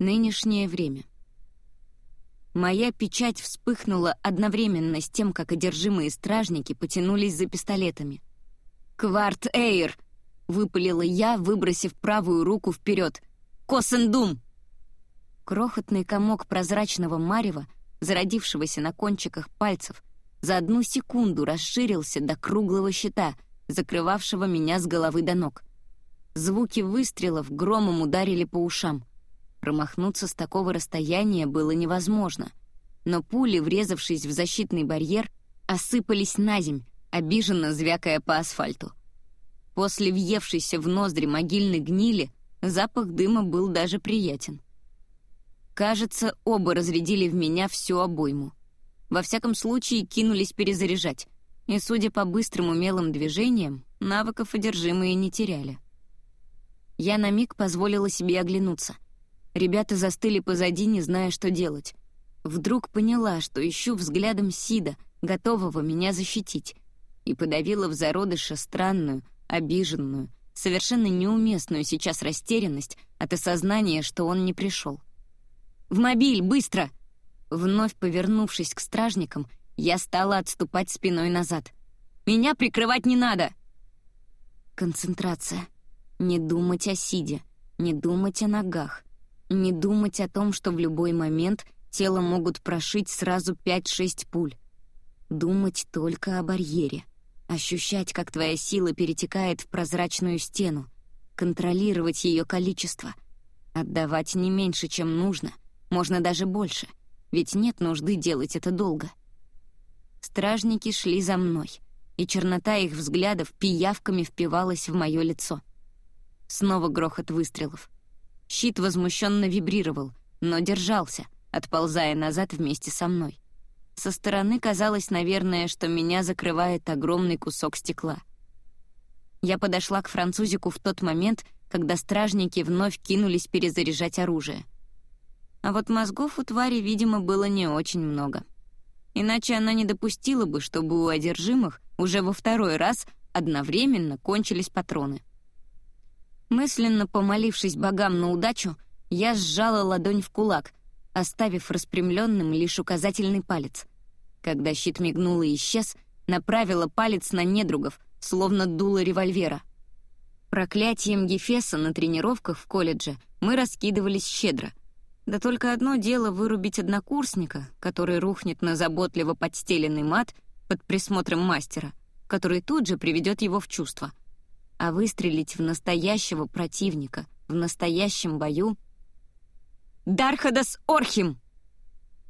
Нынешнее время. Моя печать вспыхнула одновременно с тем, как одержимые стражники потянулись за пистолетами. «Кварт Эйр!» — выпалила я, выбросив правую руку вперед. «Косендум!» Крохотный комок прозрачного марева, зародившегося на кончиках пальцев, за одну секунду расширился до круглого щита, закрывавшего меня с головы до ног. Звуки выстрелов громом ударили по ушам. Промахнуться с такого расстояния было невозможно. Но пули, врезавшись в защитный барьер, осыпались на земь, обиженно звякая по асфальту. После въевшейся в ноздри могильной гнили запах дыма был даже приятен. Кажется, оба разрядили в меня всю обойму. Во всяком случае, кинулись перезаряжать, и, судя по быстрым умелым движениям, навыков одержимые не теряли. Я на миг позволила себе оглянуться — Ребята застыли позади, не зная, что делать. Вдруг поняла, что ищу взглядом Сида, готового меня защитить, и подавила в зародыше странную, обиженную, совершенно неуместную сейчас растерянность от осознания, что он не пришел. «В мобиль, быстро!» Вновь повернувшись к стражникам, я стала отступать спиной назад. «Меня прикрывать не надо!» Концентрация. Не думать о Сиде, не думать о ногах, не думать о том, что в любой момент тело могут прошить сразу 5-6 пуль. Думать только о барьере. Ощущать, как твоя сила перетекает в прозрачную стену. Контролировать ее количество. Отдавать не меньше, чем нужно. Можно даже больше. Ведь нет нужды делать это долго. Стражники шли за мной, и чернота их взглядов пиявками впивалась в мое лицо. Снова грохот выстрелов — Щит возмущенно вибрировал, но держался, отползая назад вместе со мной. Со стороны казалось, наверное, что меня закрывает огромный кусок стекла. Я подошла к французику в тот момент, когда стражники вновь кинулись перезаряжать оружие. А вот мозгов у твари, видимо, было не очень много. Иначе она не допустила бы, чтобы у одержимых уже во второй раз одновременно кончились патроны. Мысленно помолившись богам на удачу, я сжала ладонь в кулак, оставив распрямленным лишь указательный палец. Когда щит мигнул и исчез, направила палец на недругов, словно дуло револьвера. Проклятием Гефеса на тренировках в колледже мы раскидывались щедро. Да только одно дело вырубить однокурсника, который рухнет на заботливо подстеленный мат под присмотром мастера, который тут же приведет его в чувство — а выстрелить в настоящего противника в настоящем бою... «Дархадас Орхим!»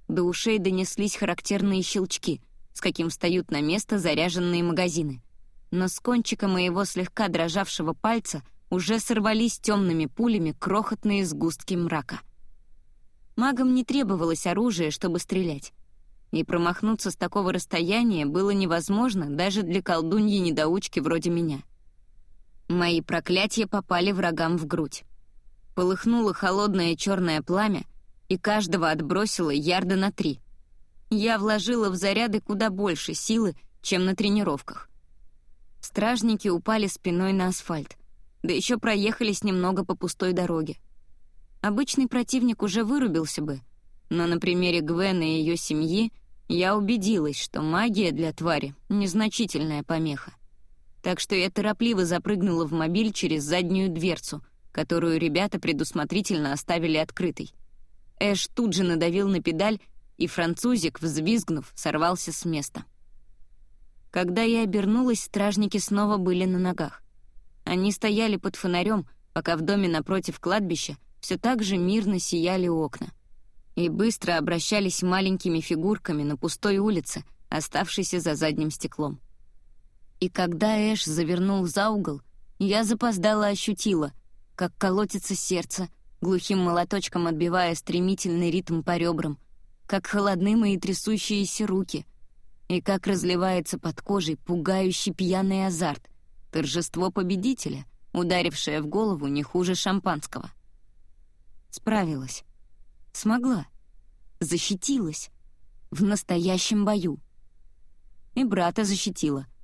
До ушей донеслись характерные щелчки, с каким встают на место заряженные магазины. Но с кончика моего слегка дрожавшего пальца уже сорвались темными пулями крохотные сгустки мрака. Магам не требовалось оружие, чтобы стрелять. И промахнуться с такого расстояния было невозможно даже для колдуньи-недоучки вроде меня. Мои проклятия попали врагам в грудь. Полыхнуло холодное черное пламя, и каждого отбросило ярда на три. Я вложила в заряды куда больше силы, чем на тренировках. Стражники упали спиной на асфальт, да еще проехались немного по пустой дороге. Обычный противник уже вырубился бы, но на примере Гвен и ее семьи я убедилась, что магия для твари — незначительная помеха так что я торопливо запрыгнула в мобиль через заднюю дверцу, которую ребята предусмотрительно оставили открытой. Эш тут же надавил на педаль, и французик, взвизгнув, сорвался с места. Когда я обернулась, стражники снова были на ногах. Они стояли под фонарем, пока в доме напротив кладбища все так же мирно сияли окна. И быстро обращались маленькими фигурками на пустой улице, оставшейся за задним стеклом. И когда Эш завернул за угол, я запоздала ощутила, как колотится сердце, глухим молоточком отбивая стремительный ритм по ребрам, как холодны мои трясущиеся руки, и как разливается под кожей пугающий пьяный азарт, торжество победителя, ударившее в голову не хуже шампанского. Справилась. Смогла. Защитилась. В настоящем бою. И брата защитила —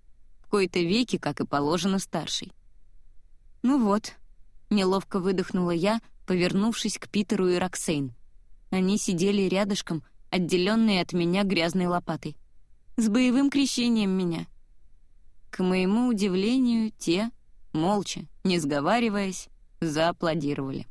кои-то веки, как и положено старшей. «Ну вот», — неловко выдохнула я, повернувшись к Питеру и Роксейн. Они сидели рядышком, отделенные от меня грязной лопатой. «С боевым крещением меня!» К моему удивлению, те, молча, не сговариваясь, зааплодировали.